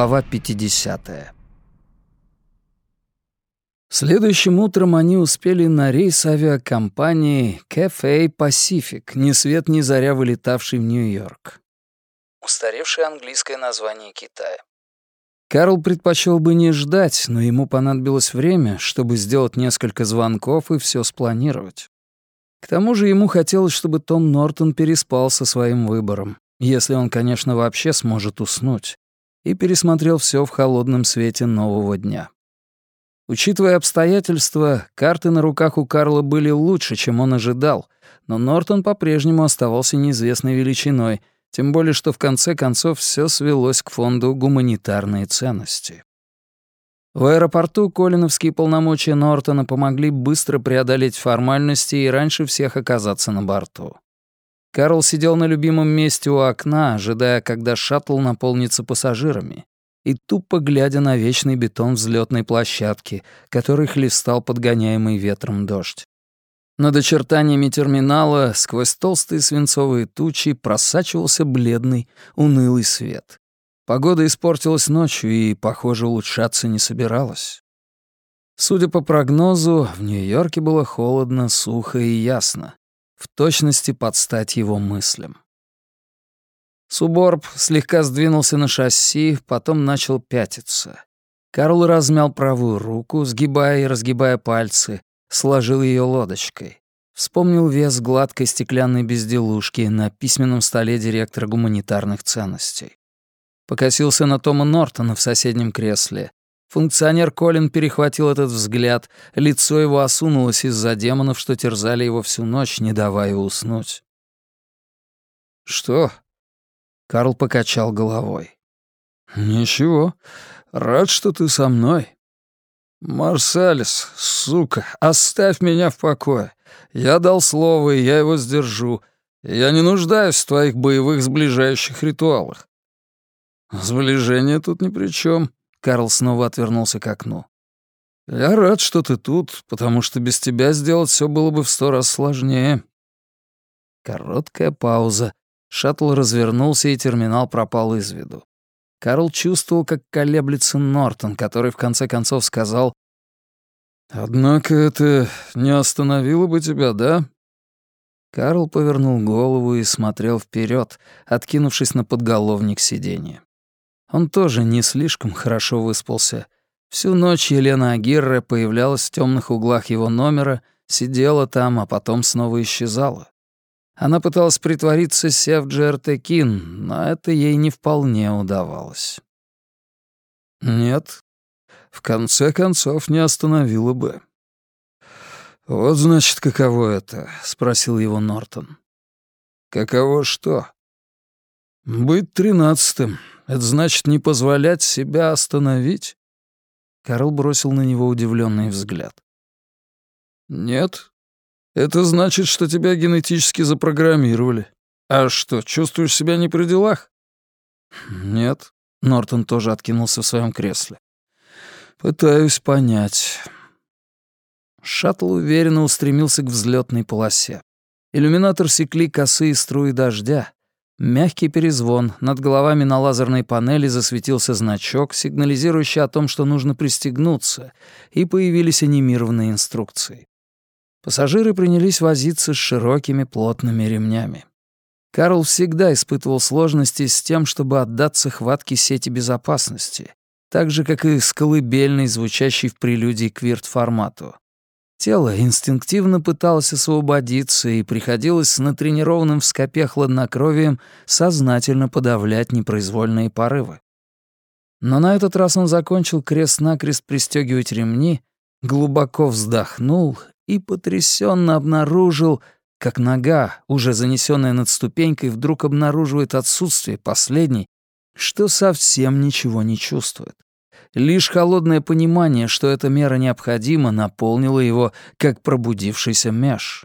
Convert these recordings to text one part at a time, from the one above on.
Глава 50. Следующим утром они успели на рейс авиакомпании Cathay Pacific, ни свет ни заря вылетавший в Нью-Йорк. Устаревшее английское название Китая. Карл предпочел бы не ждать, но ему понадобилось время, чтобы сделать несколько звонков и все спланировать. К тому же ему хотелось, чтобы Том Нортон переспал со своим выбором, если он, конечно, вообще сможет уснуть, и пересмотрел все в холодном свете нового дня. Учитывая обстоятельства, карты на руках у Карла были лучше, чем он ожидал, но Нортон по-прежнему оставался неизвестной величиной, тем более что в конце концов все свелось к фонду гуманитарные ценности. В аэропорту колиновские полномочия Нортона помогли быстро преодолеть формальности и раньше всех оказаться на борту. Карл сидел на любимом месте у окна, ожидая, когда шаттл наполнится пассажирами, и тупо глядя на вечный бетон взлетной площадки, который хлестал подгоняемый ветром дождь. Над очертаниями терминала сквозь толстые свинцовые тучи просачивался бледный, унылый свет. Погода испортилась ночью и, похоже, улучшаться не собиралась. Судя по прогнозу, в Нью-Йорке было холодно, сухо и ясно в точности под стать его мыслям. Суборб слегка сдвинулся на шасси, потом начал пятиться. Карл размял правую руку, сгибая и разгибая пальцы, сложил ее лодочкой. Вспомнил вес гладкой стеклянной безделушки на письменном столе директора гуманитарных ценностей. Покосился на Тома Нортона в соседнем кресле, Функционер Колин перехватил этот взгляд, лицо его осунулось из-за демонов, что терзали его всю ночь, не давая уснуть. «Что?» Карл покачал головой. «Ничего. Рад, что ты со мной. Марсалис, сука, оставь меня в покое. Я дал слово, и я его сдержу. Я не нуждаюсь в твоих боевых сближающих ритуалах. Сближение тут ни при чем. Карл снова отвернулся к окну. «Я рад, что ты тут, потому что без тебя сделать все было бы в сто раз сложнее». Короткая пауза. Шаттл развернулся, и терминал пропал из виду. Карл чувствовал, как колеблется Нортон, который в конце концов сказал «Однако это не остановило бы тебя, да?» Карл повернул голову и смотрел вперед, откинувшись на подголовник сиденья. Он тоже не слишком хорошо выспался. Всю ночь Елена Агирре появлялась в темных углах его номера, сидела там, а потом снова исчезала. Она пыталась притвориться Сев Джертекин, но это ей не вполне удавалось. «Нет, в конце концов не остановила бы». «Вот, значит, каково это?» — спросил его Нортон. «Каково что?» «Быть тринадцатым, это значит не позволять себя остановить?» Карл бросил на него удивленный взгляд. «Нет. Это значит, что тебя генетически запрограммировали. А что, чувствуешь себя не при делах?» «Нет». Нортон тоже откинулся в своем кресле. «Пытаюсь понять». Шаттл уверенно устремился к взлетной полосе. Иллюминатор секли косые струи дождя, Мягкий перезвон, над головами на лазерной панели засветился значок, сигнализирующий о том, что нужно пристегнуться, и появились анимированные инструкции. Пассажиры принялись возиться с широкими плотными ремнями. Карл всегда испытывал сложности с тем, чтобы отдаться хватке сети безопасности, так же, как и с колыбельной, звучащей в прелюдии к вирт-формату. Тело инстинктивно пыталось освободиться, и приходилось с натренированным в скопе хладнокровием сознательно подавлять непроизвольные порывы. Но на этот раз он закончил крест-накрест пристегивать ремни, глубоко вздохнул и потрясенно обнаружил, как нога, уже занесенная над ступенькой, вдруг обнаруживает отсутствие последней, что совсем ничего не чувствует. Лишь холодное понимание, что эта мера необходима, наполнило его, как пробудившийся меж.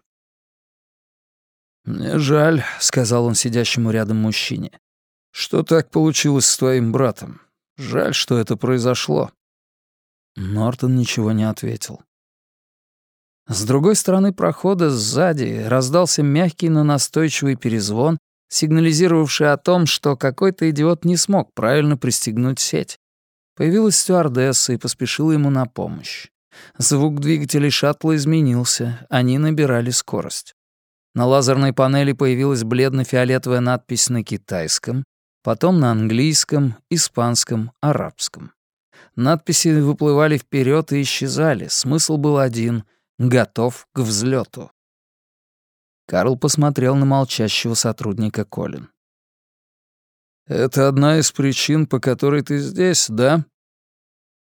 «Мне жаль», — сказал он сидящему рядом мужчине, — «что так получилось с твоим братом. Жаль, что это произошло». Нортон ничего не ответил. С другой стороны прохода, сзади, раздался мягкий, но настойчивый перезвон, сигнализировавший о том, что какой-то идиот не смог правильно пристегнуть сеть. Появилась стюардесса и поспешила ему на помощь. Звук двигателей шаттла изменился, они набирали скорость. На лазерной панели появилась бледно-фиолетовая надпись на китайском, потом на английском, испанском, арабском. Надписи выплывали вперед и исчезали, смысл был один — готов к взлету. Карл посмотрел на молчащего сотрудника Колин. «Это одна из причин, по которой ты здесь, да?»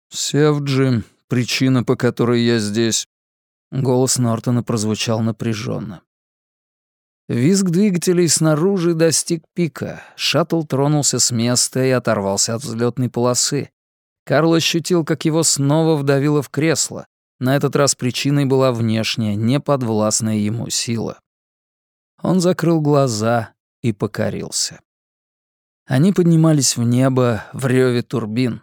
«Севджи, причина, по которой я здесь». Голос Нортона прозвучал напряженно. Визг двигателей снаружи достиг пика. Шаттл тронулся с места и оторвался от взлетной полосы. Карл ощутил, как его снова вдавило в кресло. На этот раз причиной была внешняя, неподвластная ему сила. Он закрыл глаза и покорился. Они поднимались в небо в рёве турбин.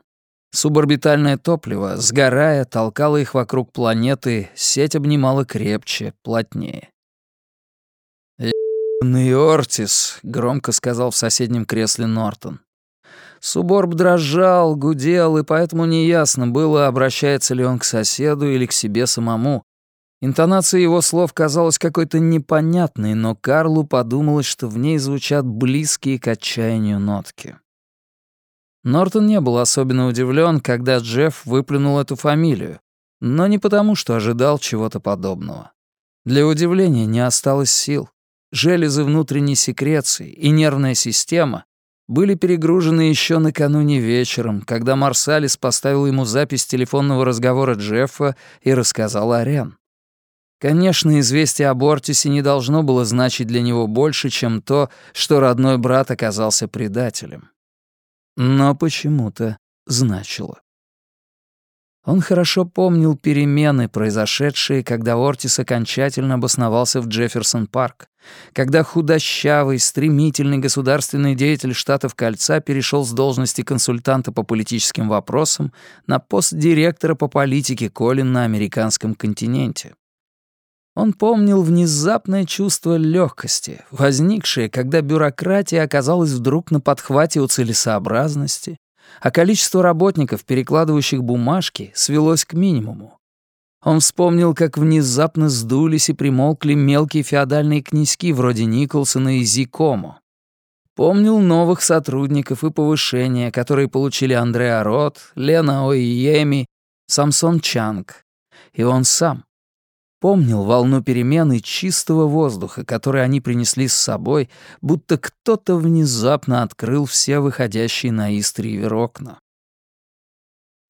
Суборбитальное топливо, сгорая, толкало их вокруг планеты, сеть обнимала крепче, плотнее. «Ебаный Ортис», — громко сказал в соседнем кресле Нортон. Суборб дрожал, гудел, и поэтому неясно было, обращается ли он к соседу или к себе самому, Интонация его слов казалась какой-то непонятной, но Карлу подумалось, что в ней звучат близкие к отчаянию нотки. Нортон не был особенно удивлен, когда Джефф выплюнул эту фамилию, но не потому, что ожидал чего-то подобного. Для удивления не осталось сил. Железы внутренней секреции и нервная система были перегружены еще накануне вечером, когда Марсалис поставил ему запись телефонного разговора Джеффа и рассказал о Рен. Конечно, известие об Ортисе не должно было значить для него больше, чем то, что родной брат оказался предателем. Но почему-то значило. Он хорошо помнил перемены, произошедшие, когда Ортис окончательно обосновался в Джефферсон-парк, когда худощавый, стремительный государственный деятель штатов Кольца перешел с должности консультанта по политическим вопросам на пост директора по политике Колин на американском континенте. Он помнил внезапное чувство легкости, возникшее, когда бюрократия оказалась вдруг на подхвате у целесообразности, а количество работников, перекладывающих бумажки, свелось к минимуму. Он вспомнил, как внезапно сдулись и примолкли мелкие феодальные князьки вроде Николсона и Зикомо. Помнил новых сотрудников и повышения, которые получили Андреа Рот, Лена Оиеми, Самсон Чанг. И он сам помнил волну перемены чистого воздуха, который они принесли с собой, будто кто-то внезапно открыл все выходящие на Истривер окна.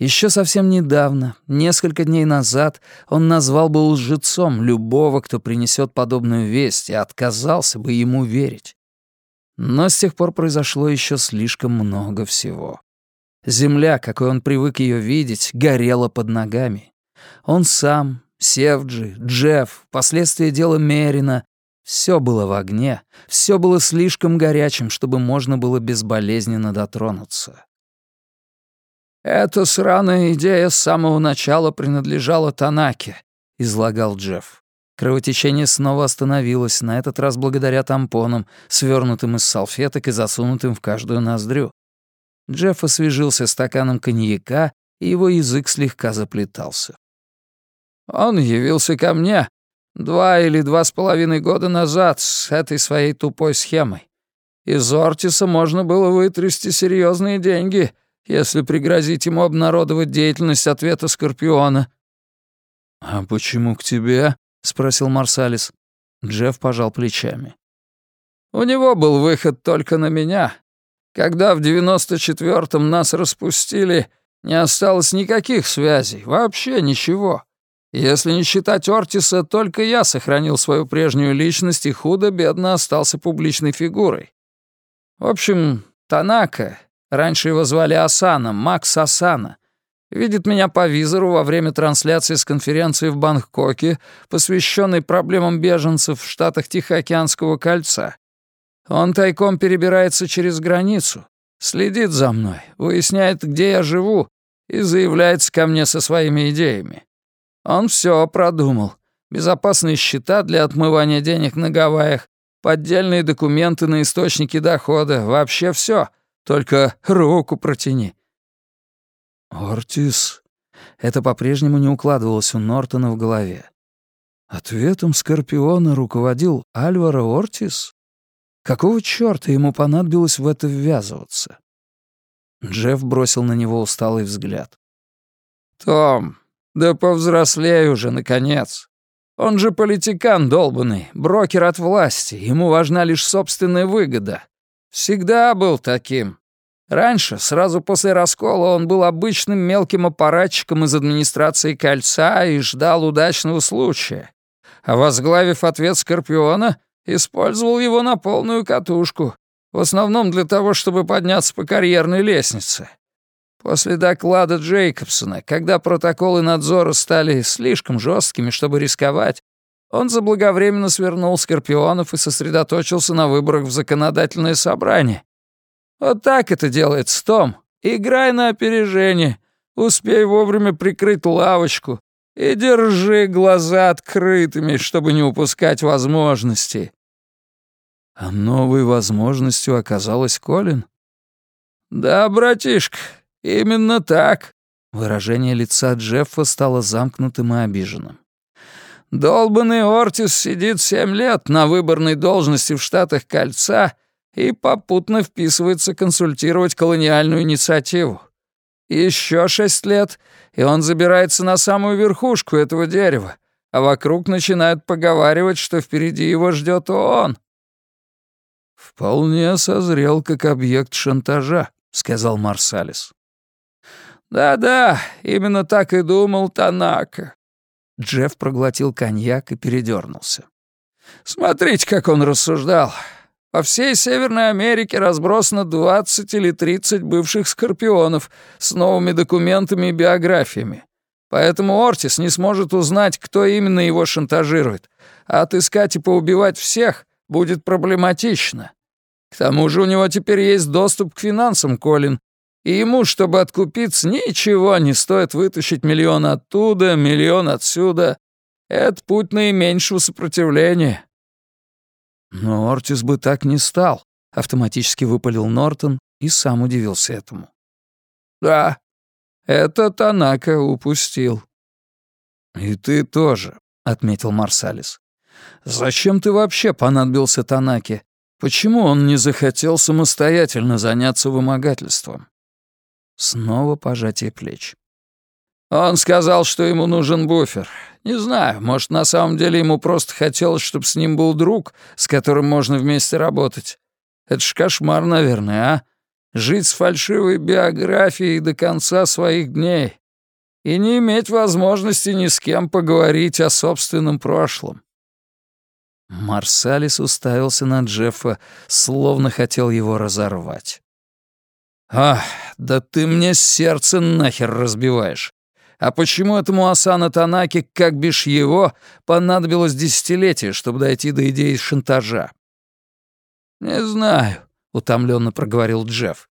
Еще совсем недавно, несколько дней назад, он назвал бы лжецом любого, кто принесет подобную весть, и отказался бы ему верить. Но с тех пор произошло еще слишком много всего. Земля, какой он привык ее видеть, горела под ногами. Он сам, Севджи, Джефф, последствия дела Мерина. Все было в огне, все было слишком горячим, чтобы можно было безболезненно дотронуться. «Эта сраная идея с самого начала принадлежала Танаке», — излагал Джефф. Кровотечение снова остановилось, на этот раз благодаря тампонам, свернутым из салфеток и засунутым в каждую ноздрю. Джефф освежился стаканом коньяка, и его язык слегка заплетался. Он явился ко мне два или два с половиной года назад с этой своей тупой схемой. Из Ортиса можно было вытрясти серьезные деньги, если пригрозить ему обнародовать деятельность ответа Скорпиона». «А почему к тебе?» — спросил Марсалис. Джефф пожал плечами. «У него был выход только на меня. Когда в девяносто четвертом нас распустили, не осталось никаких связей, вообще ничего. Если не считать Ортиса, только я сохранил свою прежнюю личность и худо-бедно остался публичной фигурой. В общем, Танака, раньше его звали Асана, Макс Асана, видит меня по визору во время трансляции с конференции в Бангкоке, посвященной проблемам беженцев в штатах Тихоокеанского кольца. Он тайком перебирается через границу, следит за мной, выясняет, где я живу, и заявляется ко мне со своими идеями. Он все продумал. Безопасные счета для отмывания денег на Гавайях, поддельные документы на источники дохода, вообще все. Только руку протяни». «Ортис...» Это по-прежнему не укладывалось у Нортона в голове. Ответом Скорпиона руководил Альваро Ортис? Какого чёрта ему понадобилось в это ввязываться? Джефф бросил на него усталый взгляд. «Том, да повзрослей уже, наконец. Он же политикан долбанный, брокер от власти, ему важна лишь собственная выгода. Всегда был таким. Раньше, сразу после раскола, он был обычным мелким аппаратчиком из администрации кольца и ждал удачного случая. А возглавив ответ Скорпиона, использовал его на полную катушку, в основном для того, чтобы подняться по карьерной лестнице. После доклада Джейкобсона, когда протоколы надзора стали слишком жесткими, чтобы рисковать, он заблаговременно свернул Скорпионов и сосредоточился на выборах в законодательное собрание. Вот так это делается, Том. Играй на опережение, успей вовремя прикрыть лавочку и держи глаза открытыми, чтобы не упускать возможности. А новой возможностью оказалась Колин? Да, братишка, именно так. Выражение лица Джеффа стало замкнутым и обиженным. Долбанный Ортис сидит семь лет на выборной должности в Штатах Кольца и попутно вписывается консультировать колониальную инициативу. Еще шесть лет, и он забирается на самую верхушку этого дерева, а вокруг начинают поговаривать, что впереди его ждет ООН. «Вполне созрел как объект шантажа», — сказал Марсалис. «Да-да, именно так и думал Танака». Джефф проглотил коньяк и передернулся. «Смотрите, как он рассуждал. По всей Северной Америке разбросано 20 или 30 бывших скорпионов с новыми документами и биографиями. Поэтому Ортис не сможет узнать, кто именно его шантажирует, а отыскать и поубивать всех будет проблематично. К тому же у него теперь есть доступ к финансам, Колин, и ему, чтобы откупиться, ничего не стоит вытащить миллион оттуда, миллион отсюда. Это путь наименьшего сопротивления». «Но Ортис бы так не стал», — автоматически выпалил Нортон и сам удивился этому. «Да, это Танака упустил». «И ты тоже», — отметил Марсалис. Зачем ты вообще понадобился Танаке? Почему он не захотел самостоятельно заняться вымогательством? Снова пожатие плеч. Он сказал, что ему нужен буфер. Не знаю, может, на самом деле ему просто хотелось, чтобы с ним был друг, с которым можно вместе работать. Это ж кошмар, наверное, а? Жить с фальшивой биографией до конца своих дней и не иметь возможности ни с кем поговорить о собственном прошлом. Марсалис уставился на Джеффа, словно хотел его разорвать. «Ах, да ты мне сердце нахер разбиваешь! А почему этому Асана Танаки, как бишь его, понадобилось десятилетие, чтобы дойти до идеи шантажа?» «Не знаю», — утомленно проговорил Джефф.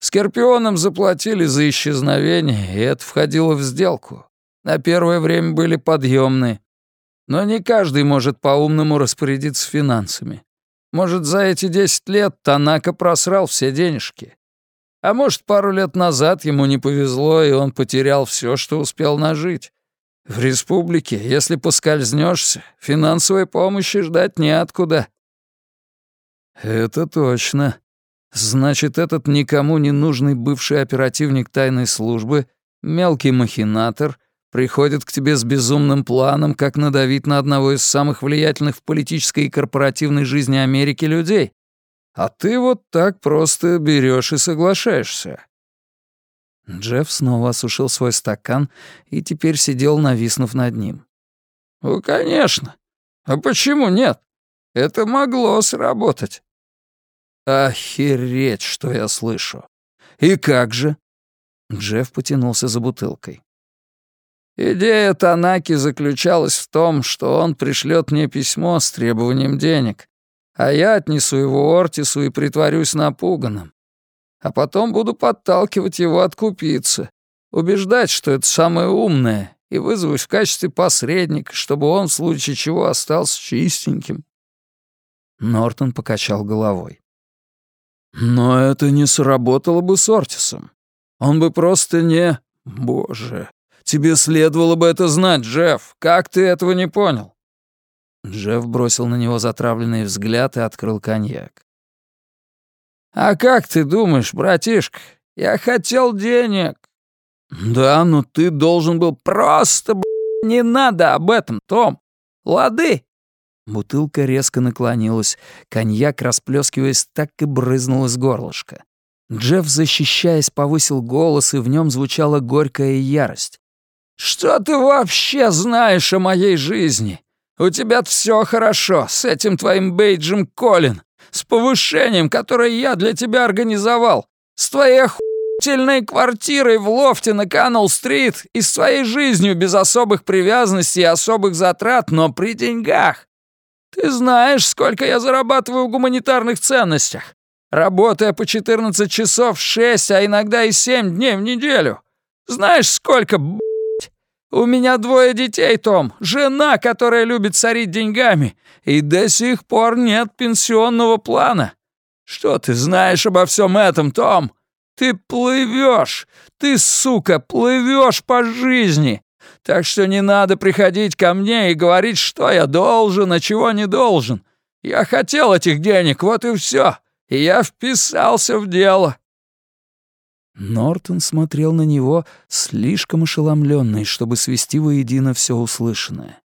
«Скорпионам заплатили за исчезновение, и это входило в сделку. На первое время были подъемные. Но не каждый может по-умному распорядиться финансами. Может, за эти десять лет Танака просрал все денежки. А может, пару лет назад ему не повезло, и он потерял все, что успел нажить. В республике, если поскользнешься, финансовой помощи ждать неоткуда. Это точно. Значит, этот никому не нужный бывший оперативник тайной службы, мелкий махинатор — приходит к тебе с безумным планом, как надавить на одного из самых влиятельных в политической и корпоративной жизни Америки людей. А ты вот так просто берешь и соглашаешься». Джефф снова осушил свой стакан и теперь сидел, нависнув над ним. «Ну, конечно. А почему нет? Это могло сработать». «Охереть, что я слышу! И как же?» Джефф потянулся за бутылкой. Идея Танаки заключалась в том, что он пришлет мне письмо с требованием денег, а я отнесу его Ортису и притворюсь напуганным. А потом буду подталкивать его откупиться, убеждать, что это самое умное, и вызовусь в качестве посредника, чтобы он в случае чего остался чистеньким. Нортон покачал головой. «Но это не сработало бы с Ортисом. Он бы просто не... Боже, тебе следовало бы это знать, Джефф. Как ты этого не понял?» Джефф бросил на него затравленный взгляд и открыл коньяк. «А как ты думаешь, братишка, я хотел денег». «Да, но ты должен был просто, б***, не надо об этом, Том. Лады?» Бутылка резко наклонилась, коньяк, расплескиваясь, так и брызнул из горлышка. Джефф, защищаясь, повысил голос, и в нем звучала горькая ярость. «Что ты вообще знаешь о моей жизни? У тебя все хорошо с этим твоим бейджем Колин, с повышением, которое я для тебя организовал, с твоей охуительной квартирой в лофте на Каннелл-стрит и с твоей жизнью без особых привязанностей и особых затрат, но при деньгах. Ты знаешь, сколько я зарабатываю в гуманитарных ценностях, работая по 14 часов 6, а иногда и 7 дней в неделю. Знаешь, сколько, блядь? У меня двое детей, Том, жена, которая любит царить деньгами, и до сих пор нет пенсионного плана. Что ты знаешь обо всем этом, Том? Ты плывешь, ты, сука, плывешь по жизни. Так что не надо приходить ко мне и говорить, что я должен, а чего не должен. Я хотел этих денег, вот и все. И я вписался в дело». Нортон смотрел на него, слишком ошеломленный, чтобы свести воедино все услышанное.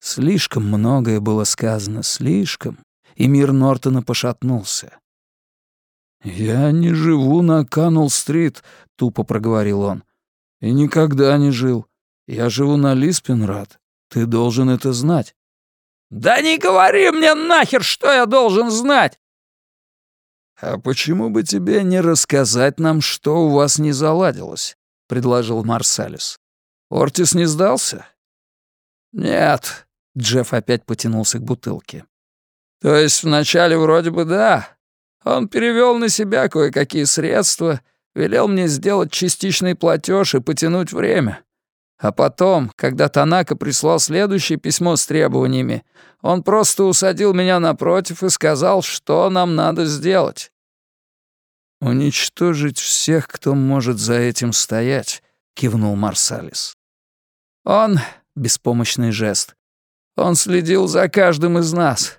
Слишком многое было сказано, слишком, и мир Нортона пошатнулся. «Я не живу на Каннелл-стрит», — тупо проговорил он. «И никогда не жил. Я живу на Лиспенрад. Ты должен это знать». «Да не говори мне нахер, что я должен знать!» «А почему бы тебе не рассказать нам, что у вас не заладилось?» — предложил Марсалис. «Ортис не сдался?» «Нет», — Джефф опять потянулся к бутылке. «То есть вначале вроде бы да. Он перевел на себя кое-какие средства, велел мне сделать частичный платеж и потянуть время. А потом, когда Танака прислал следующее письмо с требованиями, он просто усадил меня напротив и сказал, что нам надо сделать. «Уничтожить всех, кто может за этим стоять», — кивнул Марсалис. «Он...» — беспомощный жест. «Он следил за каждым из нас.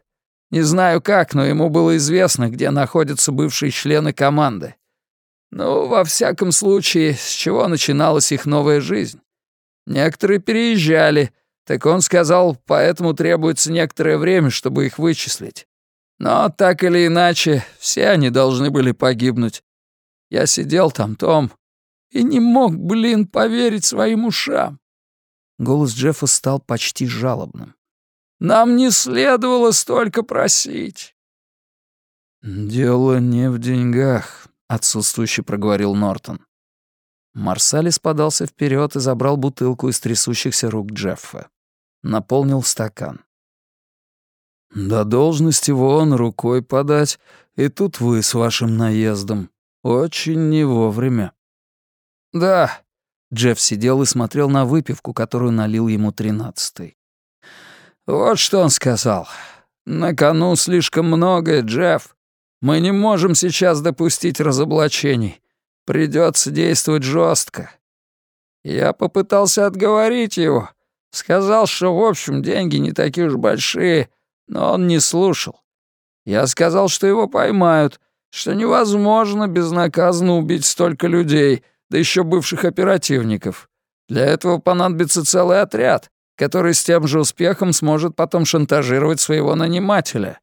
Не знаю как, но ему было известно, где находятся бывшие члены команды. Ну, во всяком случае, с чего начиналась их новая жизнь. Некоторые переезжали, так он сказал, поэтому требуется некоторое время, чтобы их вычислить. Но так или иначе, все они должны были погибнуть. Я сидел там, Том, и не мог, блин, поверить своим ушам. Голос Джеффа стал почти жалобным. «Нам не следовало столько просить». «Дело не в деньгах», — отсутствующе проговорил Нортон. Марсалис подался вперед и забрал бутылку из трясущихся рук Джеффа. Наполнил стакан. «До должности вон рукой подать, и тут вы с вашим наездом. Очень не вовремя». «Да». Джефф сидел и смотрел на выпивку, которую налил ему тринадцатый. «Вот что он сказал. На кону слишком многое, Джефф. Мы не можем сейчас допустить разоблачений. Придется действовать жестко. Я попытался отговорить его. Сказал, что, в общем, деньги не такие уж большие, но он не слушал. Я сказал, что его поймают, что невозможно безнаказанно убить столько людей, да еще бывших оперативников. Для этого понадобится целый отряд, который с тем же успехом сможет потом шантажировать своего нанимателя.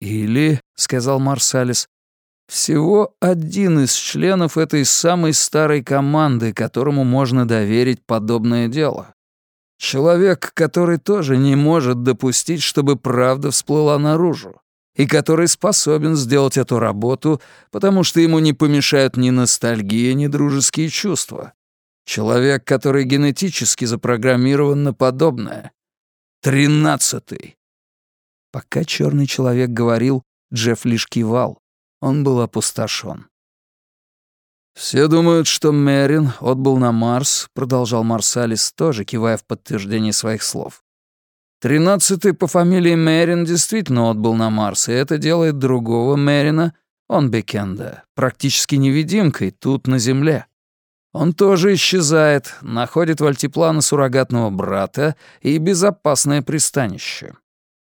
«Или, — сказал Марсалис, всего один из членов этой самой старой команды, которому можно доверить подобное дело. Человек, который тоже не может допустить, чтобы правда всплыла наружу, и который способен сделать эту работу, потому что ему не помешают ни ностальгия, ни дружеские чувства. Человек, который генетически запрограммирован на подобное. Тринадцатый. Пока черный человек говорил, Джефф лишь кивал. Он был опустошен. «Все думают, что Мерин отбыл на Марс», — продолжал Марсалис, тоже кивая в подтверждение своих слов. Тринадцатый по фамилии Мэрин действительно отбыл на Марс, и это делает другого Мэрина, он Бекенда, практически невидимкой тут, на Земле. Он тоже исчезает, находит в альтиплана суррогатного брата и безопасное пристанище.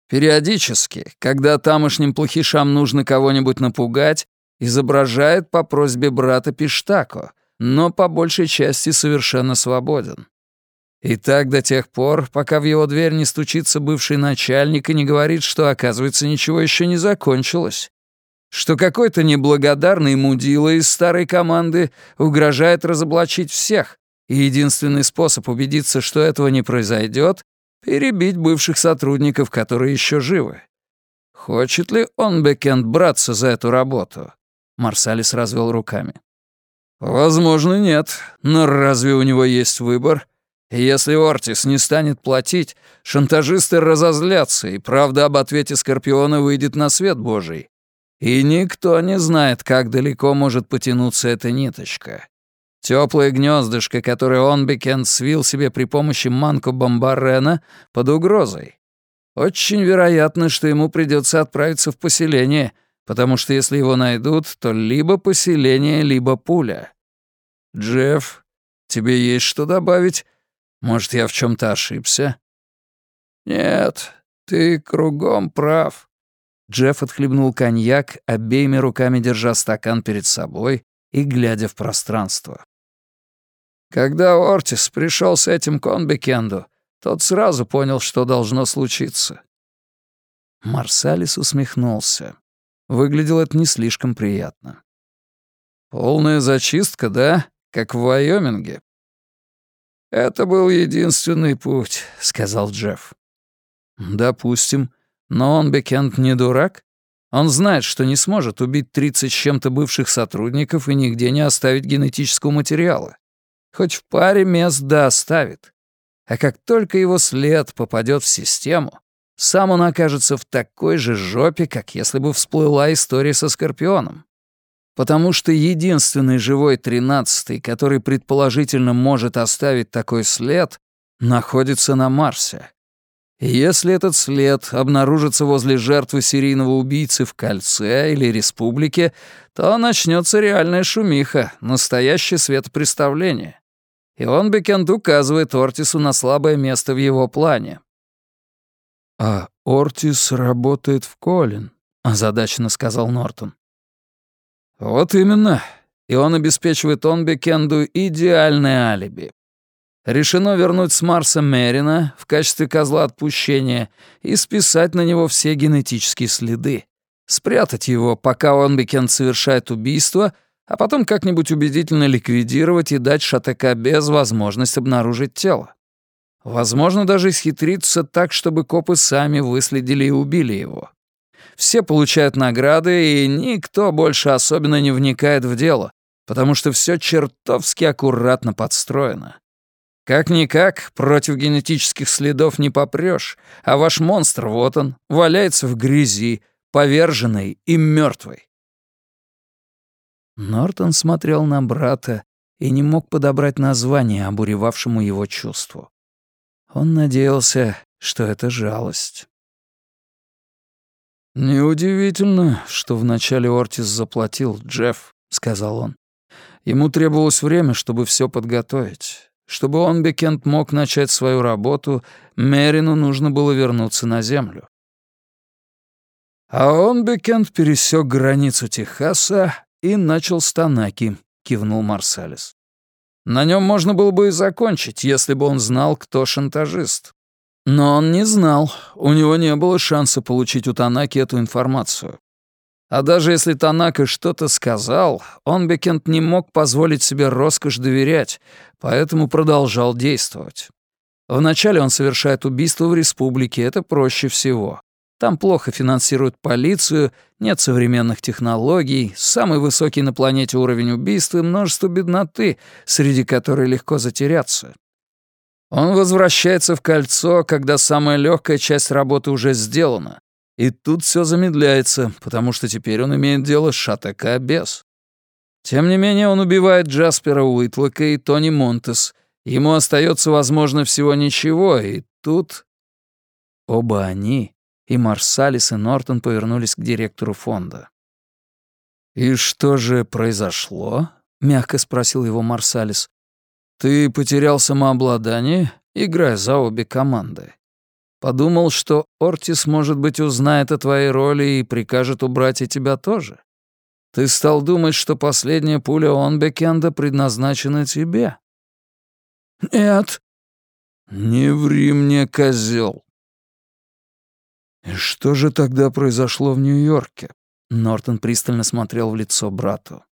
Периодически, когда тамошним плохишам нужно кого-нибудь напугать, изображает по просьбе брата Пиштако, но по большей части совершенно свободен. И так до тех пор, пока в его дверь не стучится бывший начальник и не говорит, что, оказывается, ничего еще не закончилось. Что какой-то неблагодарный мудила из старой команды угрожает разоблачить всех, и единственный способ убедиться, что этого не произойдет, перебить бывших сотрудников, которые еще живы. Хочет ли он, Бекенд, браться за эту работу? Марсалис развел руками. Возможно, нет, но разве у него есть выбор? Если Ортис не станет платить, шантажисты разозлятся, и правда об ответе Скорпиона выйдет на свет Божий. И никто не знает, как далеко может потянуться эта ниточка. Теплое гнездышко, которое он, Бекент, свил себе при помощи Манко Бомбарена, под угрозой. Очень вероятно, что ему придется отправиться в поселение, потому что если его найдут, то либо поселение, либо пуля. Джефф, тебе есть что добавить? Может, я в чем то ошибся?» «Нет, ты кругом прав». Джефф отхлебнул коньяк, обеими руками держа стакан перед собой и глядя в пространство. Когда Ортис пришел с этим конбекенду, тот сразу понял, что должно случиться. Марсалис усмехнулся. Выглядело это не слишком приятно. «Полная зачистка, да? Как в Вайоминге?» «Это был единственный путь», — сказал Джефф. «Допустим. Но он, Бекент, не дурак. Он знает, что не сможет убить тридцать с чем-то бывших сотрудников и нигде не оставить генетического материала. Хоть в паре мест да оставит. А как только его след попадет в систему, сам он окажется в такой же жопе, как если бы всплыла история со Скорпионом потому что единственный живой тринадцатый, который предположительно может оставить такой след, находится на Марсе. И если этот след обнаружится возле жертвы серийного убийцы в Кольце или Республике, то начнется реальная шумиха, настоящее светопреставление. И он, Бекенд, указывает Ортису на слабое место в его плане. «А Ортис работает в Колин», — озадаченно сказал Нортон. Вот именно. И он обеспечивает Онбекенду идеальное алиби. Решено вернуть с Марса Мерина в качестве козла отпущения и списать на него все генетические следы. Спрятать его, пока Онбекенд совершает убийство, а потом как-нибудь убедительно ликвидировать и дать без возможность обнаружить тело. Возможно, даже исхитриться так, чтобы копы сами выследили и убили его все получают награды, и никто больше особенно не вникает в дело, потому что все чертовски аккуратно подстроено. Как-никак, против генетических следов не попрешь, а ваш монстр, вот он, валяется в грязи, поверженный и мертвый. Нортон смотрел на брата и не мог подобрать название обуревавшему его чувству. Он надеялся, что это жалость. «Неудивительно, что вначале Ортис заплатил, Джефф», — сказал он. «Ему требовалось время, чтобы все подготовить. Чтобы он, Бекент, мог начать свою работу, Мерину нужно было вернуться на землю». «А он, Бекент, пересек границу Техаса и начал с Танаки», — кивнул Марсалис. «На нем можно было бы и закончить, если бы он знал, кто шантажист. Но он не знал, у него не было шанса получить у Танаки эту информацию. А даже если Танака что-то сказал, он, Бекент, не мог позволить себе роскошь доверять, поэтому продолжал действовать. Вначале он совершает убийство в республике, это проще всего. Там плохо финансируют полицию, нет современных технологий, самый высокий на планете уровень убийства и множество бедноты, среди которой легко затеряться. Он возвращается в кольцо, когда самая легкая часть работы уже сделана. И тут все замедляется, потому что теперь он имеет дело с Шатака без. Тем не менее, он убивает Джаспера Уитлока и Тони Монтес. Ему остается, возможно, всего ничего, и тут... Оба они, и Марсалис, и Нортон повернулись к директору фонда. «И что же произошло?» — мягко спросил его Марсалис. «Ты потерял самообладание, играя за обе команды. Подумал, что Ортис, может быть, узнает о твоей роли и прикажет убрать и тебя тоже. Ты стал думать, что последняя пуля Онбекенда предназначена тебе?» «Нет». «Не ври мне, козел. «И что же тогда произошло в Нью-Йорке?» Нортон пристально смотрел в лицо брату.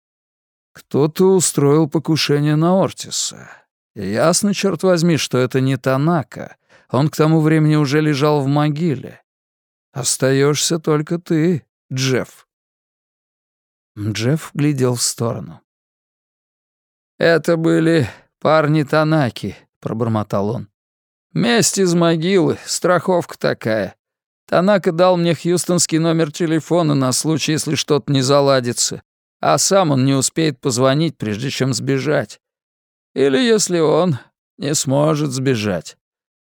«Кто-то устроил покушение на Ортиса. Ясно, черт возьми, что это не Танака. Он к тому времени уже лежал в могиле. Остаешься только ты, Джефф». Джефф глядел в сторону. «Это были парни Танаки», — пробормотал он. «Месть из могилы, страховка такая. Танака дал мне хьюстонский номер телефона на случай, если что-то не заладится, а сам он не успеет позвонить, прежде чем сбежать. Или если он не сможет сбежать.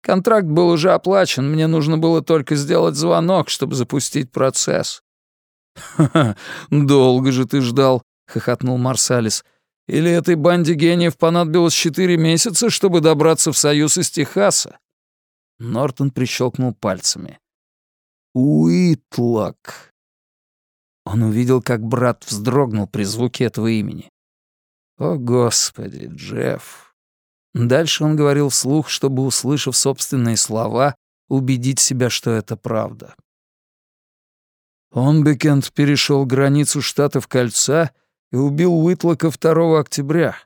Контракт был уже оплачен, мне нужно было только сделать звонок, чтобы запустить процесс». «Ха-ха, долго же ты ждал», — хохотнул Марсалис. «Или этой банде гениев понадобилось четыре месяца, чтобы добраться в Союз из Техаса?» Нортон прищелкнул пальцами. Уитлок. Он увидел, как брат вздрогнул при звуке этого имени. «О, Господи, Джефф!» Дальше он говорил вслух, чтобы, услышав собственные слова, убедить себя, что это правда. Онбекенд перешел границу штатов Кольца и убил Уитлока 2 октября.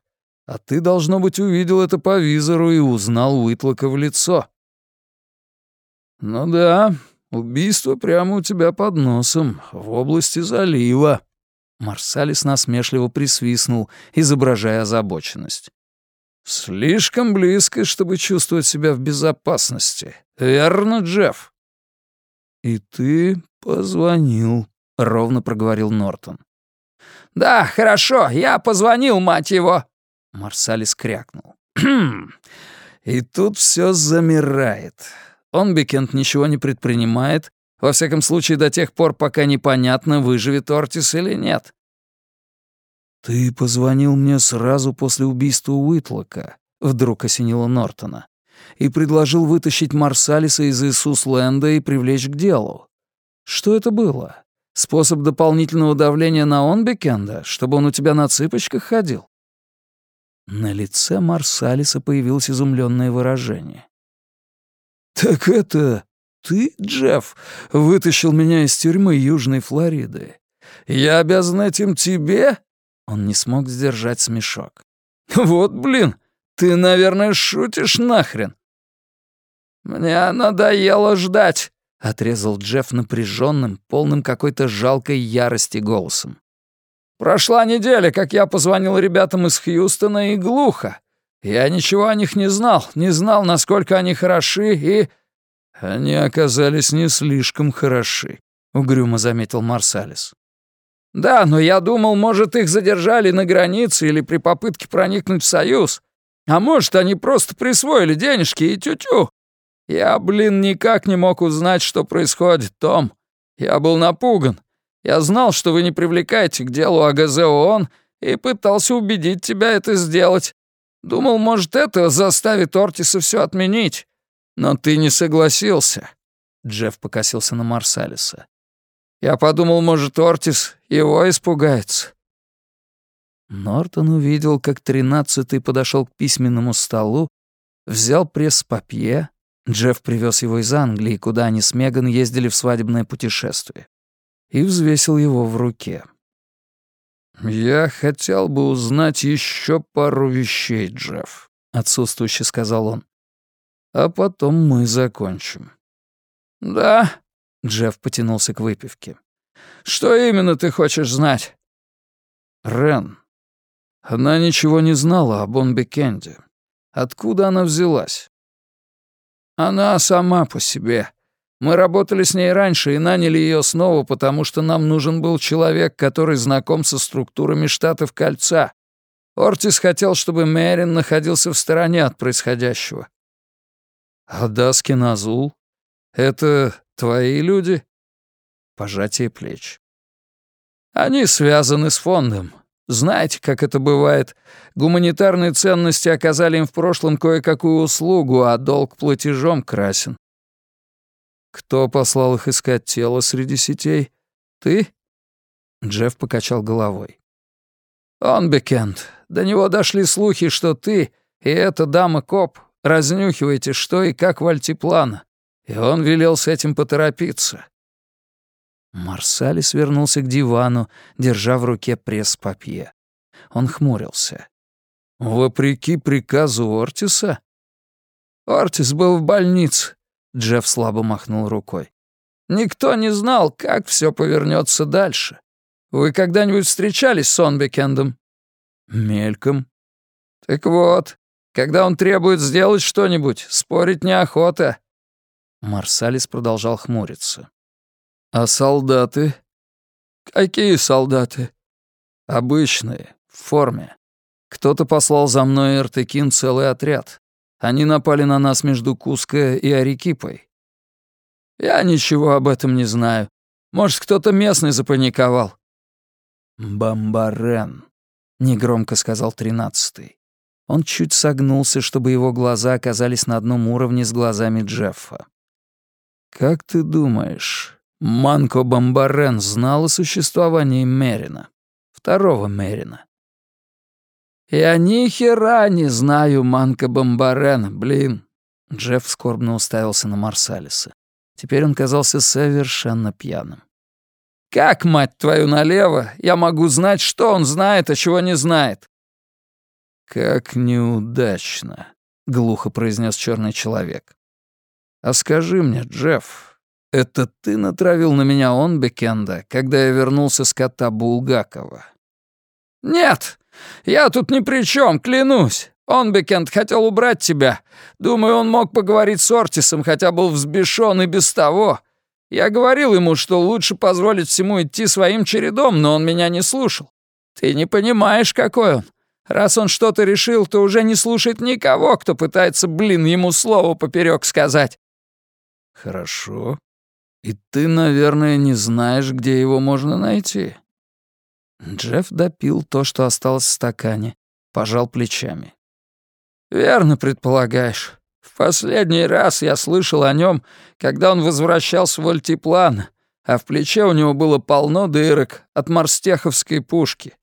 А ты, должно быть, увидел это по визору и узнал Уитлока в лицо. «Ну да, Убийство прямо у тебя под носом, в области залива». Марсалис насмешливо присвистнул, изображая озабоченность. «Слишком близко, чтобы чувствовать себя в безопасности. Верно, Джефф?» «И ты позвонил», — ровно проговорил Нортон. «Да, хорошо, я позвонил, мать его!» Марсалис крякнул. «Хм, и тут все замирает. Онбекент ничего не предпринимает, во всяком случае до тех пор, пока непонятно, выживет Ортис или нет. «Ты позвонил мне сразу после убийства Уитлока», — вдруг осенило Нортона, «и предложил вытащить Марсалиса из Иисус-Ленда и привлечь к делу. Что это было? Способ дополнительного давления на Онбекенда, чтобы он у тебя на цыпочках ходил?» На лице Марсалиса появилось изумленное выражение. «Так это ты, Джефф, вытащил меня из тюрьмы Южной Флориды? Я обязан этим тебе?» Он не смог сдержать смешок. «Вот блин, ты, наверное, шутишь нахрен». «Мне надоело ждать», — отрезал Джефф напряженным, полным какой-то жалкой ярости голосом. «Прошла неделя, как я позвонил ребятам из Хьюстона и глухо. Я ничего о них не знал, не знал, насколько они хороши, и...» «Они оказались не слишком хороши», — угрюмо заметил Марсалис. «Да, но я думал, может, их задержали на границе или при попытке проникнуть в Союз. А может, они просто присвоили денежки и тю-тю. Я, блин, никак не мог узнать, что происходит, Том. Я был напуган. Я знал, что вы не привлекаете к делу АГЗ ООН и пытался убедить тебя это сделать. Думал, может, это заставит Ортиса все отменить. Но ты не согласился. Джефф покосился на Марсалиса. Я подумал, может, Ортис его испугается. Нортон увидел, как тринадцатый подошел к письменному столу, взял пресс-папье. Джефф привез его из Англии, куда они с Меган ездили в свадебное путешествие, и взвесил его в руке. «Я хотел бы узнать еще пару вещей, Джефф», — отсутствующе сказал он. «А потом мы закончим». «Да», — Джефф потянулся к выпивке. «Что именно ты хочешь знать?» «Рен. Она ничего не знала об Онбекенде. Откуда она взялась?» «Она сама по себе», мы работали с ней раньше и наняли ее снова, потому что нам нужен был человек, который знаком со структурами штатов Кольца. Ортис хотел, чтобы Мэрин находился в стороне от происходящего. А Даскин Азул? Это твои люди?» Пожатие плеч. «Они связаны с фондом. Знаете, как это бывает? Гуманитарные ценности оказали им в прошлом кое-какую услугу, а долг платежом красен. Кто послал их искать тело среди сетей? Ты? Джефф покачал головой. Он Бекент. До него дошли слухи, что ты и эта дама-коп разнюхиваете, что и как в альтиплана, и он велел с этим поторопиться. Марсалис вернулся к дивану, держа в руке пресс-папье. Он хмурился. «Вопреки приказу Ортиса?» «Ортис был в больнице», — Джефф слабо махнул рукой. «Никто не знал, как все повернется дальше. Вы когда-нибудь встречались с Онбекендом?» «Мельком». «Так вот, когда он требует сделать что-нибудь, спорить неохота». Марсалис продолжал хмуриться. «А солдаты?» «Какие солдаты?» «Обычные, в форме. Кто-то послал за мной Эртекин целый отряд. Они напали на нас между Куско и Арикипой. Я ничего об этом не знаю. Может, кто-то местный запаниковал». «Бомбарен», — негромко сказал тринадцатый. Он чуть согнулся, чтобы его глаза оказались на одном уровне с глазами Джеффа. «Как ты думаешь, Манко Бомбарен знал о существовании Мерина, второго Мерина. «Я ни хера не знаю Манко Бомбарен, блин!» Джефф скорбно уставился на Марсалиса. Теперь он казался совершенно пьяным. «Как, мать твою, налево, я могу знать, что он знает, а чего не знает?» «Как неудачно», — глухо произнес черный человек. «А скажи мне, Джефф, «Это ты натравил на меня он, Бекенда, когда я вернулся с кота Булгакова?» «Нет, я тут ни при чем, клянусь. Он, Бекенд, хотел убрать тебя. Думаю, он мог поговорить с Ортисом, хотя был взбешен и без того. Я говорил ему, что лучше позволить всему идти своим чередом, но он меня не слушал. Ты не понимаешь, какой он. Раз он что-то решил, то уже не слушает никого, кто пытается, блин, ему слово поперек сказать». «Хорошо», «И ты, наверное, не знаешь, где его можно найти?» Джефф допил то, что осталось в стакане, пожал плечами. «Верно предполагаешь. В последний раз я слышал о нем, когда он возвращался в Альтиплан, а в плече у него было полно дырок от марстеховской пушки».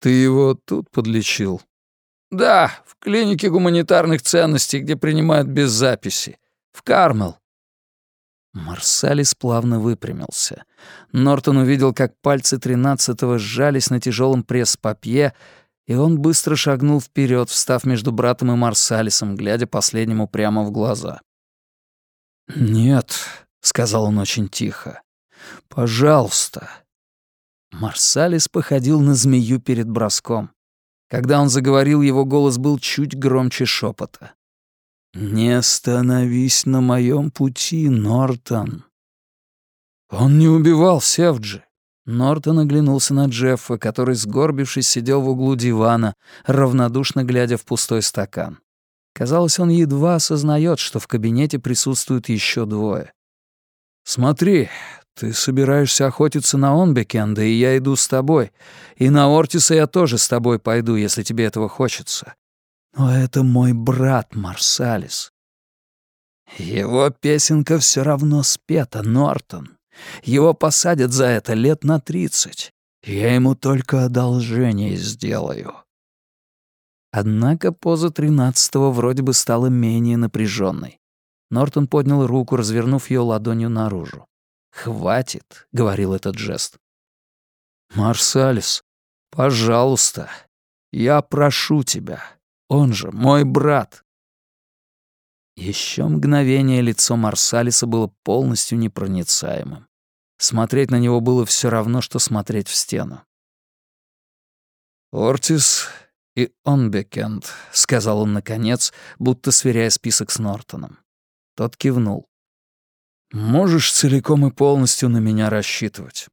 «Ты его тут подлечил?» «Да, в клинике гуманитарных ценностей, где принимают без записи. В Кармел. Марсалис плавно выпрямился. Нортон увидел, как пальцы тринадцатого сжались на тяжелом пресс-папье, и он быстро шагнул вперед, встав между братом и Марсалисом, глядя последнему прямо в глаза. «Нет», — сказал он очень тихо, — «пожалуйста». Марсалис походил на змею перед броском. Когда он заговорил, его голос был чуть громче шепота. «Не становись на моем пути, Нортон». «Он не убивал Севджи». Нортон оглянулся на Джеффа, который, сгорбившись, сидел в углу дивана, равнодушно глядя в пустой стакан. Казалось, он едва осознает, что в кабинете присутствуют еще двое. «Смотри, ты собираешься охотиться на Онбекенда, и я иду с тобой. И на Ортиса я тоже с тобой пойду, если тебе этого хочется. Но это мой брат Марсалис. Его песенка все равно спета, Нортон. Его посадят за это лет на тридцать. Я ему только одолжение сделаю. Однако поза тринадцатого вроде бы стала менее напряженной. Нортон поднял руку, развернув ее ладонью наружу. «Хватит», — говорил этот жест. «Марсалис, пожалуйста, я прошу тебя, он же мой брат. Еще мгновение лицо Марсалиса было полностью непроницаемым. Смотреть на него было все равно, что смотреть в стену. «Ортис и Онбекенд», — сказал он наконец, будто сверяя список с Нортоном. Тот кивнул. «Можешь целиком и полностью на меня рассчитывать».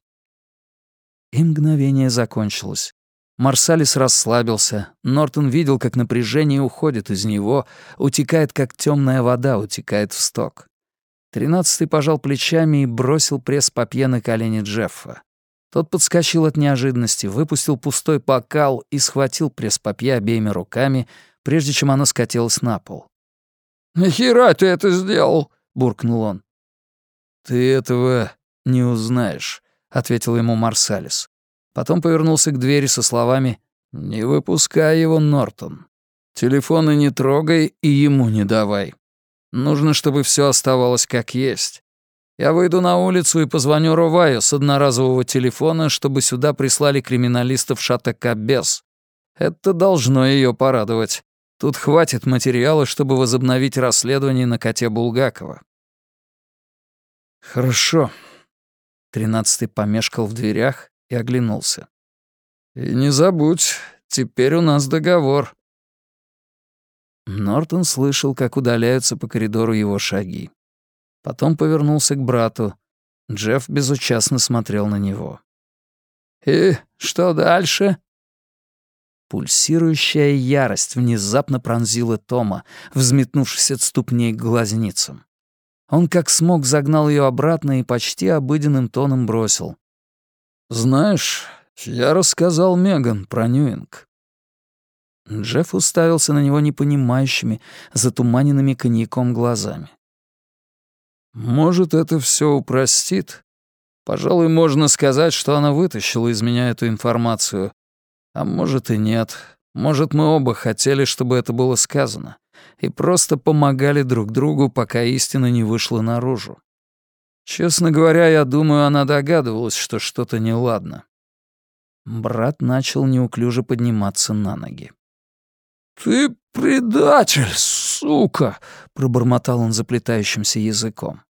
И мгновение закончилось. Марсалис расслабился. Нортон видел, как напряжение уходит из него, утекает, как темная вода утекает в сток. Тринадцатый пожал плечами и бросил пресс-папье на колени Джеффа. Тот подскочил от неожиданности, выпустил пустой бокал и схватил пресс-папье обеими руками, прежде чем оно скатилось на пол. «Нахера ты это сделал?» — буркнул он. «Ты этого не узнаешь», — ответил ему Марсалис. Потом повернулся к двери со словами «Не выпускай его, Нортон. Телефоны не трогай и ему не давай. Нужно, чтобы все оставалось как есть. Я выйду на улицу и позвоню Роваю с одноразового телефона, чтобы сюда прислали криминалистов Шатакабес. Это должно ее порадовать. Тут хватит материала, чтобы возобновить расследование на коте Булгакова. Хорошо. Тринадцатый помешкал в дверях и оглянулся. И не забудь, теперь у нас договор. Нортон слышал, как удаляются по коридору его шаги. Потом повернулся к брату. Джефф безучастно смотрел на него. «И что дальше?» Пульсирующая ярость внезапно пронзила Тома, взметнувшись от ступней к глазницам. Он как смог загнал ее обратно и почти обыденным тоном бросил. «Знаешь, я рассказал Меган про Ньюинг. Джефф уставился на него непонимающими, затуманенными коньяком глазами. «Может, это все упростит? Пожалуй, можно сказать, что она вытащила из меня эту информацию. А может и нет. Может, мы оба хотели, чтобы это было сказано, и просто помогали друг другу, пока истина не вышла наружу. Честно говоря, я думаю, она догадывалась, что что-то неладно». Брат начал неуклюже подниматься на ноги. «Ты предатель, сука!» — пробормотал он заплетающимся языком.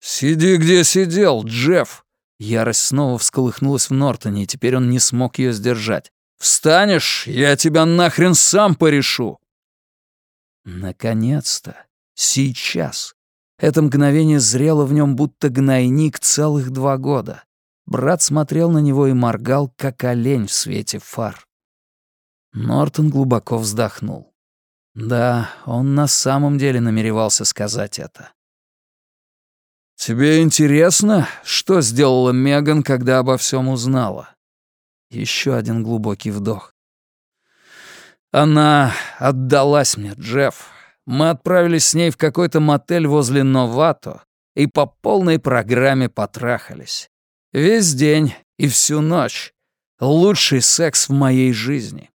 «Сиди, где сидел, Джефф!» Ярость снова всколыхнулась в Нортоне, и теперь он не смог ее сдержать. «Встанешь, я тебя нахрен сам порешу!» Наконец-то! Сейчас! Это мгновение зрело в нем будто гнойник целых два года. Брат смотрел на него и моргал, как олень в свете фар. Нортон глубоко вздохнул. Да, он на самом деле намеревался сказать это. «Тебе интересно, что сделала Меган, когда обо всем узнала?» Еще один глубокий вдох. «Она отдалась мне, Джефф. Мы отправились с ней в какой-то мотель возле Новато и по полной программе потрахались. Весь день и всю ночь. Лучший секс в моей жизни.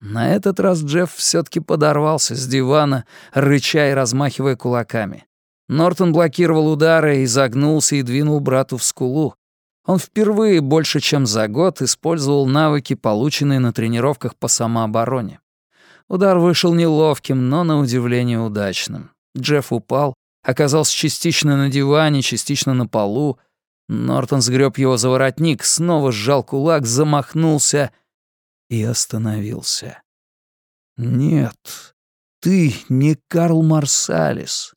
На этот раз Джефф все-таки подорвался с дивана, рыча и размахивая кулаками. Нортон блокировал удары, изогнулся и двинул брату в скулу. Он впервые больше чем за год использовал навыки, полученные на тренировках по самообороне. Удар вышел неловким, но на удивление удачным. Джефф упал, оказался частично на диване, частично на полу. Нортон сгреб его за воротник, снова сжал кулак, замахнулся — и остановился. «Нет, ты не Карл Марсалис».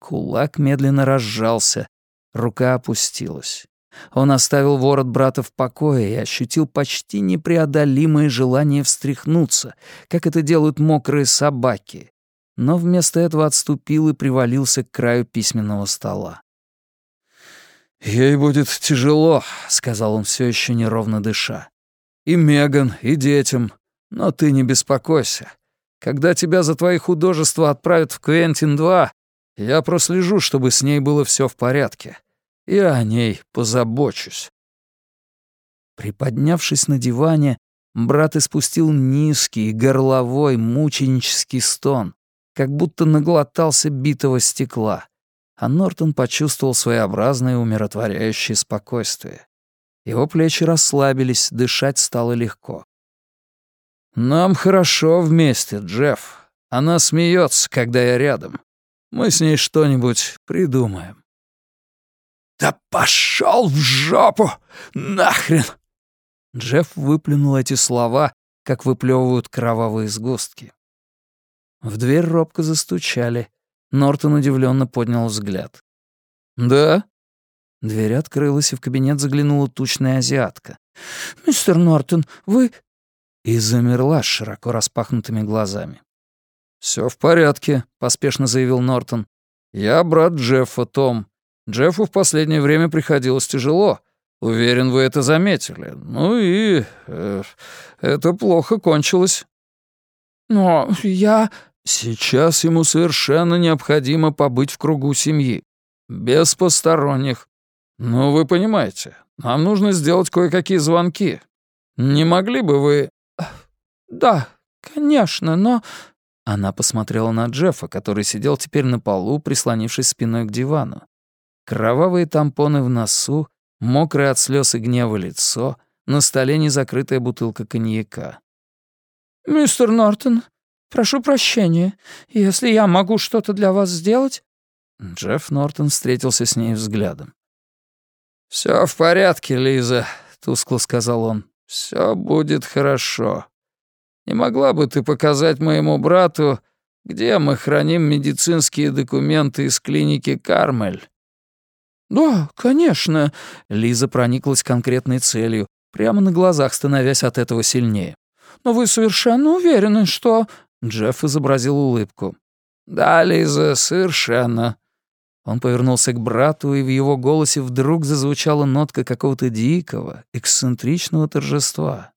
Кулак медленно разжался, рука опустилась. Он оставил ворот брата в покое и ощутил почти непреодолимое желание встряхнуться, как это делают мокрые собаки, но вместо этого отступил и привалился к краю письменного стола. «Ей будет тяжело», — сказал он все еще неровно дыша. И Меган, и детям. Но ты не беспокойся. Когда тебя за твои художества отправят в Квентин-2, я прослежу, чтобы с ней было все в порядке. Я о ней позабочусь». Приподнявшись на диване, брат испустил низкий, горловой, мученический стон, как будто наглотался битого стекла, а Нортон почувствовал своеобразное умиротворяющее спокойствие. Его плечи расслабились, дышать стало легко. «Нам хорошо вместе, Джефф. Она смеется, когда я рядом. Мы с ней что-нибудь придумаем». «Да пошел в жопу! Нахрен!» Джефф выплюнул эти слова, как выплевывают кровавые сгустки. В дверь робко застучали. Нортон удивленно поднял взгляд. «Да?» Дверь открылась, и в кабинет заглянула тучная азиатка. «Мистер Нортон, вы...» И замерла широко распахнутыми глазами. «Всё в порядке», — поспешно заявил Нортон. Я брат Джеффа, Том. Джеффу в последнее время приходилось тяжело. Уверен, вы это заметили. Ну и... Э, это плохо кончилось. Но я... Сейчас ему совершенно необходимо побыть в кругу семьи. Без посторонних. Ну, вы понимаете, нам нужно сделать кое-какие звонки. Не могли бы вы... Да, конечно, но... Она посмотрела на Джеффа, который сидел теперь на полу, прислонившись спиной к дивану. Кровавые тампоны в носу, мокрое от слез и гнева лицо, на столе незакрытая бутылка коньяка. «Мистер Нортон, прошу прощения. Если я могу что-то для вас сделать...» Джефф Нортон встретился с ней взглядом. «Всё в порядке, Лиза», — тускло сказал он. «Всё будет хорошо. Не могла бы ты показать моему брату, где мы храним медицинские документы из клиники «Кармель»?» «Да, конечно», — Лиза прониклась конкретной целью, прямо на глазах становясь от этого сильнее. «Но вы совершенно уверены, что...» Джефф изобразил улыбку. «Да, Лиза, совершенно». Он повернулся к брату, и в его голосе вдруг зазвучала нотка какого-то дикого, эксцентричного торжества.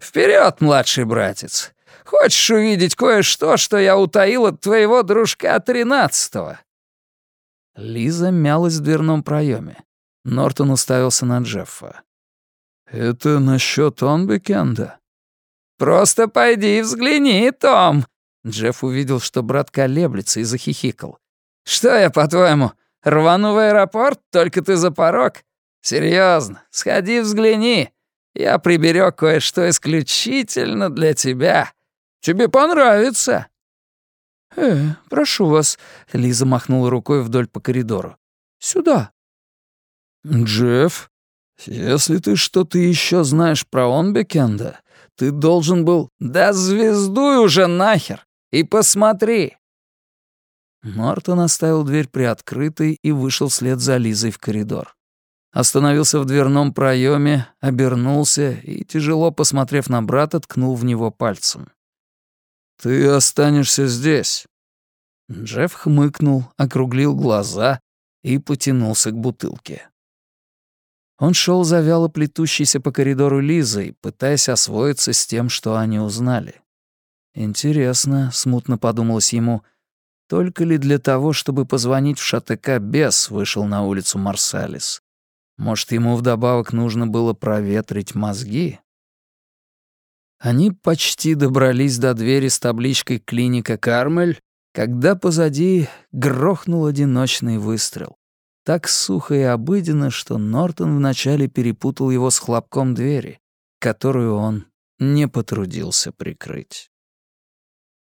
Вперед, младший братец! Хочешь увидеть кое-что, что я утаил от твоего дружка тринадцатого?» Лиза мялась в дверном проеме. Нортон уставился на Джеффа. «Это насчет Онбекенда?» «Просто пойди и взгляни, Том!» Джефф увидел, что брат колеблется и захихикал. «Что я, по-твоему, рвану в аэропорт, только ты за порог? Серьезно, сходи взгляни. Я приберег кое-что исключительно для тебя. Тебе понравится». «Э, прошу вас», — Лиза махнула рукой вдоль по коридору. «Сюда». «Джефф, если ты что-то еще знаешь про Онбекенда, ты должен был...» «Да звездуй уже нахер и посмотри». Мартон оставил дверь приоткрытой и вышел вслед за Лизой в коридор остановился в дверном проеме, обернулся и, тяжело посмотрев на брата, ткнул в него пальцем. «Ты останешься здесь». Джефф хмыкнул, округлил глаза и потянулся к бутылке. Он шел за вяло плетущейся по коридору Лизой, пытаясь освоиться с тем, что они узнали. «Интересно», — смутно подумалось ему, — «только ли для того, чтобы позвонить в ШТК Бес вышел на улицу Марсалис? Может, ему вдобавок нужно было проветрить мозги? Они почти добрались до двери с табличкой «Клиника Кармель», когда позади грохнул одиночный выстрел. Так сухо и обыденно, что Нортон вначале перепутал его с хлопком двери, которую он не потрудился прикрыть.